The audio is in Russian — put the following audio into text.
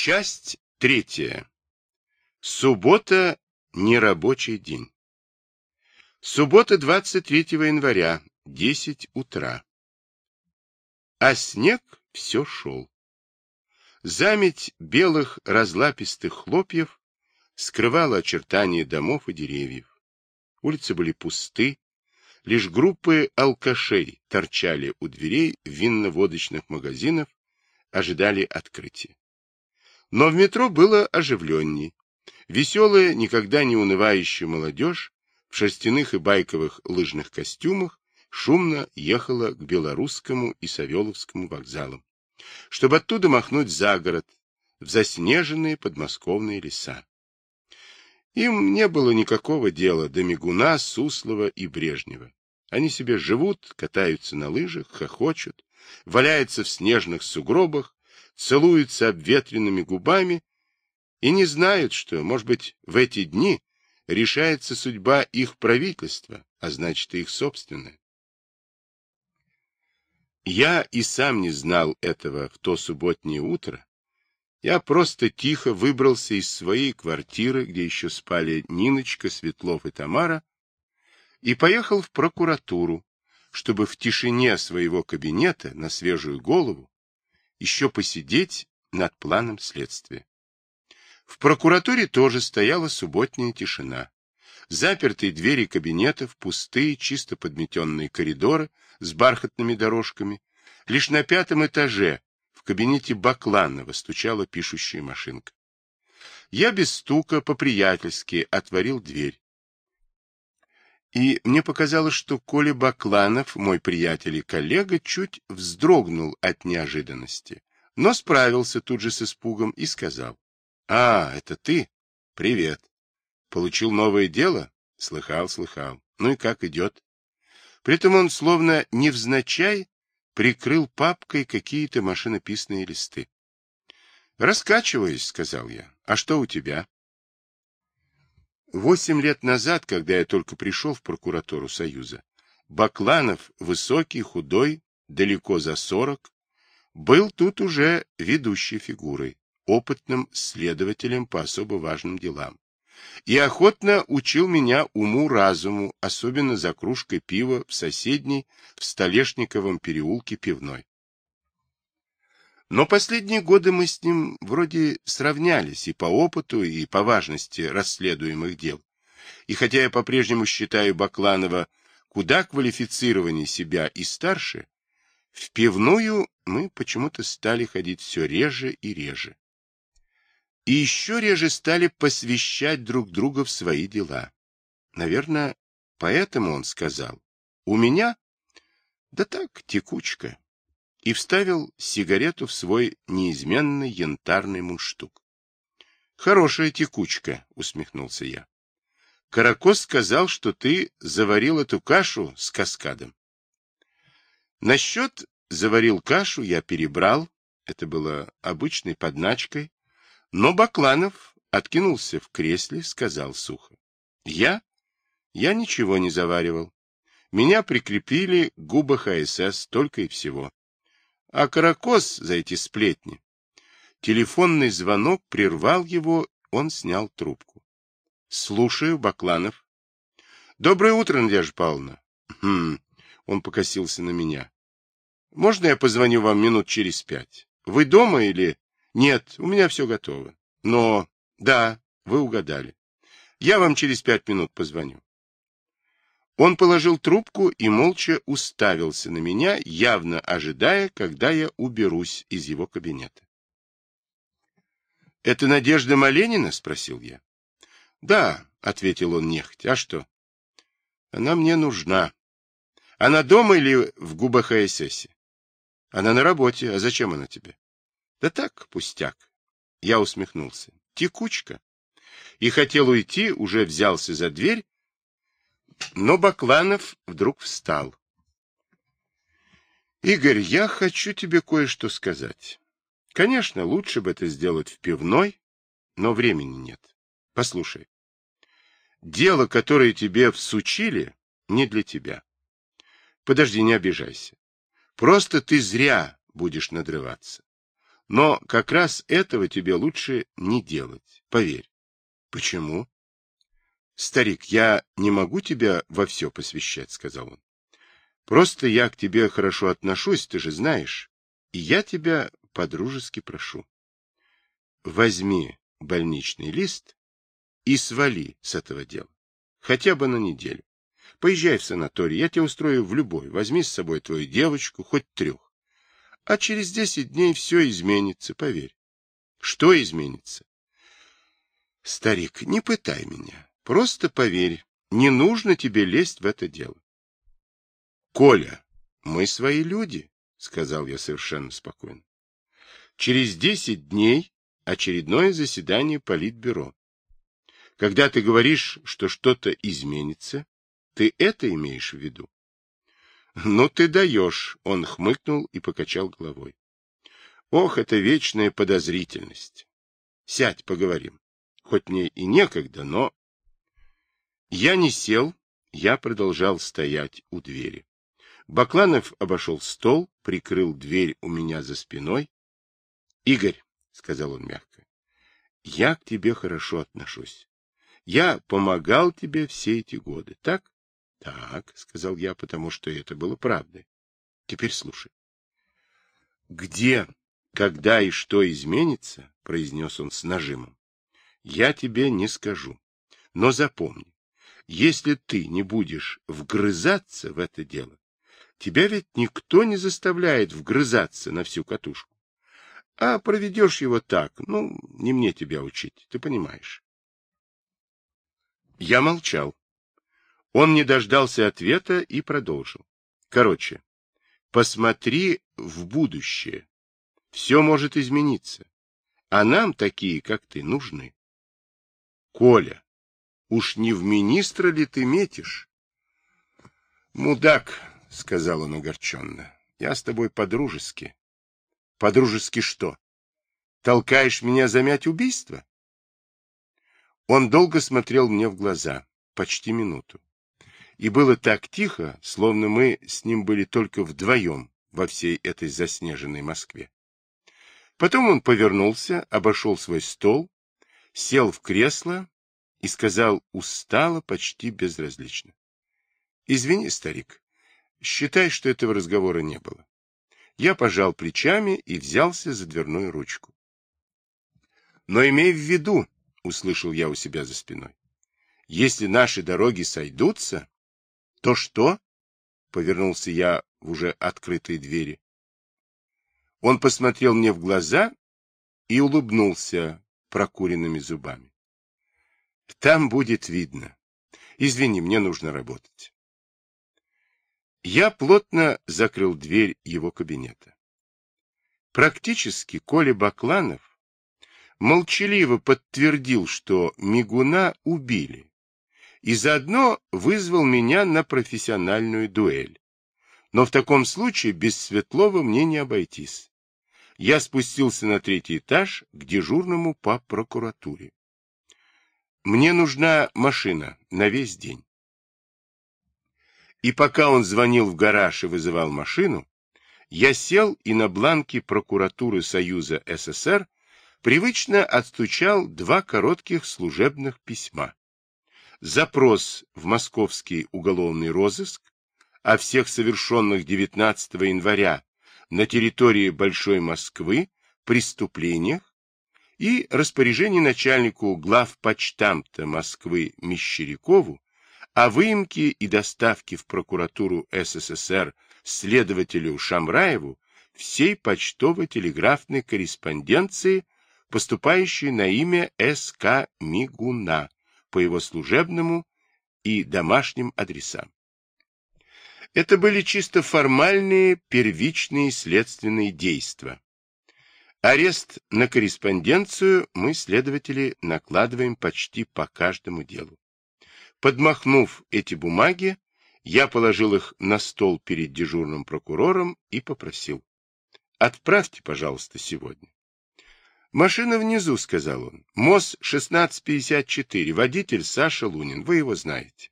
Часть третья. Суббота – нерабочий день. Суббота 23 января, 10 утра. А снег все шел. Заметь белых разлапистых хлопьев скрывала очертания домов и деревьев. Улицы были пусты, лишь группы алкашей торчали у дверей винно-водочных магазинов, ожидали открытия. Но в метро было оживленней. Веселая, никогда не унывающая молодежь в шерстяных и байковых лыжных костюмах шумно ехала к Белорусскому и Савеловскому вокзалам, чтобы оттуда махнуть за город, в заснеженные подмосковные леса. Им не было никакого дела до Мигуна, Суслова и Брежнева. Они себе живут, катаются на лыжах, хохочут, валяются в снежных сугробах, целуются обветренными губами и не знают, что, может быть, в эти дни решается судьба их правительства, а значит и их собственная. Я и сам не знал этого в то субботнее утро. Я просто тихо выбрался из своей квартиры, где еще спали Ниночка, Светлов и Тамара, и поехал в прокуратуру, чтобы в тишине своего кабинета на свежую голову еще посидеть над планом следствия. В прокуратуре тоже стояла субботняя тишина. Запертые двери кабинетов, пустые, чисто подметенные коридоры с бархатными дорожками. Лишь на пятом этаже в кабинете Бакланова стучала пишущая машинка. Я без стука по-приятельски отворил дверь. И мне показалось, что Коля Бакланов, мой приятель и коллега, чуть вздрогнул от неожиданности, но справился тут же с испугом и сказал. — А, это ты? Привет. Получил новое дело? Слыхал, слыхал. Ну и как идет? Притом он, словно невзначай, прикрыл папкой какие-то машинописные листы. — Раскачиваюсь, — сказал я. — А что у тебя? Восемь лет назад, когда я только пришел в прокуратуру Союза, Бакланов, высокий, худой, далеко за сорок, был тут уже ведущей фигурой, опытным следователем по особо важным делам. И охотно учил меня уму-разуму, особенно за кружкой пива в соседней, в Столешниковом переулке пивной. Но последние годы мы с ним вроде сравнялись и по опыту, и по важности расследуемых дел. И хотя я по-прежнему считаю Бакланова куда квалифицированнее себя и старше, в пивную мы почему-то стали ходить все реже и реже. И еще реже стали посвящать друг друга в свои дела. Наверное, поэтому он сказал, у меня, да так, текучка и вставил сигарету в свой неизменный янтарный мундштук. — Хорошая текучка, — усмехнулся я. — Каракос сказал, что ты заварил эту кашу с каскадом. Насчет заварил кашу я перебрал, это было обычной подначкой, но Бакланов откинулся в кресле, сказал сухо. — Я? Я ничего не заваривал. Меня прикрепили к губа ХСС только и всего. А Каракос за эти сплетни. Телефонный звонок прервал его, он снял трубку. — Слушаю, Бакланов. — Доброе утро, Надежда Павловна. — Хм, он покосился на меня. — Можно я позвоню вам минут через пять? Вы дома или... Нет, у меня все готово. Но... Да, вы угадали. Я вам через пять минут позвоню. Он положил трубку и молча уставился на меня, явно ожидая, когда я уберусь из его кабинета. — Это Надежда Маленина? — спросил я. — Да, — ответил он нехотя. — А что? — Она мне нужна. Она дома или в ГУБХСС? — Она на работе. А зачем она тебе? — Да так, пустяк. Я усмехнулся. — Текучка. И хотел уйти, уже взялся за дверь, но Бакланов вдруг встал. «Игорь, я хочу тебе кое-что сказать. Конечно, лучше бы это сделать в пивной, но времени нет. Послушай, дело, которое тебе всучили, не для тебя. Подожди, не обижайся. Просто ты зря будешь надрываться. Но как раз этого тебе лучше не делать, поверь. Почему? Старик, я не могу тебя во все посвящать, сказал он. Просто я к тебе хорошо отношусь, ты же знаешь, и я тебя по-дружески прошу. Возьми больничный лист и свали с этого дела. Хотя бы на неделю. Поезжай в санаторий, я тебя устрою в любой. Возьми с собой твою девочку, хоть трех. А через десять дней все изменится, поверь. Что изменится? Старик, не пытай меня. Просто поверь. Не нужно тебе лезть в это дело. Коля, мы свои люди, сказал я совершенно спокойно. Через десять дней очередное заседание Политбюро. Когда ты говоришь, что что-то изменится, ты это имеешь в виду? Ну ты даешь, он хмыкнул и покачал головой. Ох, это вечная подозрительность. Сядь, поговорим. Хоть мне и некогда, но... Я не сел, я продолжал стоять у двери. Бакланов обошел стол, прикрыл дверь у меня за спиной. — Игорь, — сказал он мягко, — я к тебе хорошо отношусь. Я помогал тебе все эти годы, так? — Так, — сказал я, потому что это было правдой. — Теперь слушай. — Где, когда и что изменится, — произнес он с нажимом, — я тебе не скажу. Но запомни, если ты не будешь вгрызаться в это дело, тебя ведь никто не заставляет вгрызаться на всю катушку. А проведешь его так, ну, не мне тебя учить, ты понимаешь. Я молчал. Он не дождался ответа и продолжил. Короче, посмотри в будущее. Все может измениться. А нам такие, как ты, нужны. Коля, уж не в министра ли ты метишь? Мудак, сказал он огорченно, я с тобой по-дружески. По-дружески что? Толкаешь меня замять убийство? Он долго смотрел мне в глаза, почти минуту и было так тихо, словно мы с ним были только вдвоем во всей этой заснеженной Москве. Потом он повернулся, обошел свой стол, сел в кресло и сказал устало, почти безразлично. — Извини, старик, считай, что этого разговора не было. Я пожал плечами и взялся за дверную ручку. — Но имей в виду, — услышал я у себя за спиной, — если наши дороги сойдутся, то что? Повернулся я в уже открытые двери. Он посмотрел мне в глаза и улыбнулся прокуренными зубами. Там будет видно. Извини, мне нужно работать. Я плотно закрыл дверь его кабинета. Практически Коля Бакланов молчаливо подтвердил, что Мигуна убили и заодно вызвал меня на профессиональную дуэль. Но в таком случае без Светлова мне не обойтись. Я спустился на третий этаж к дежурному по прокуратуре. Мне нужна машина на весь день. И пока он звонил в гараж и вызывал машину, я сел и на бланке прокуратуры Союза СССР привычно отстучал два коротких служебных письма запрос в московский уголовный розыск о всех совершенных 19 января на территории Большой Москвы преступлениях и распоряжение начальнику главпочтамта Москвы Мещерякову о выемке и доставке в прокуратуру СССР следователю Шамраеву всей почтово-телеграфной корреспонденции, поступающей на имя С.К. Мигуна, по его служебному и домашним адресам. Это были чисто формальные первичные следственные действия. Арест на корреспонденцию мы, следователи, накладываем почти по каждому делу. Подмахнув эти бумаги, я положил их на стол перед дежурным прокурором и попросил. Отправьте, пожалуйста, сегодня. «Машина внизу», — сказал он. «МОЗ-1654, водитель Саша Лунин, вы его знаете».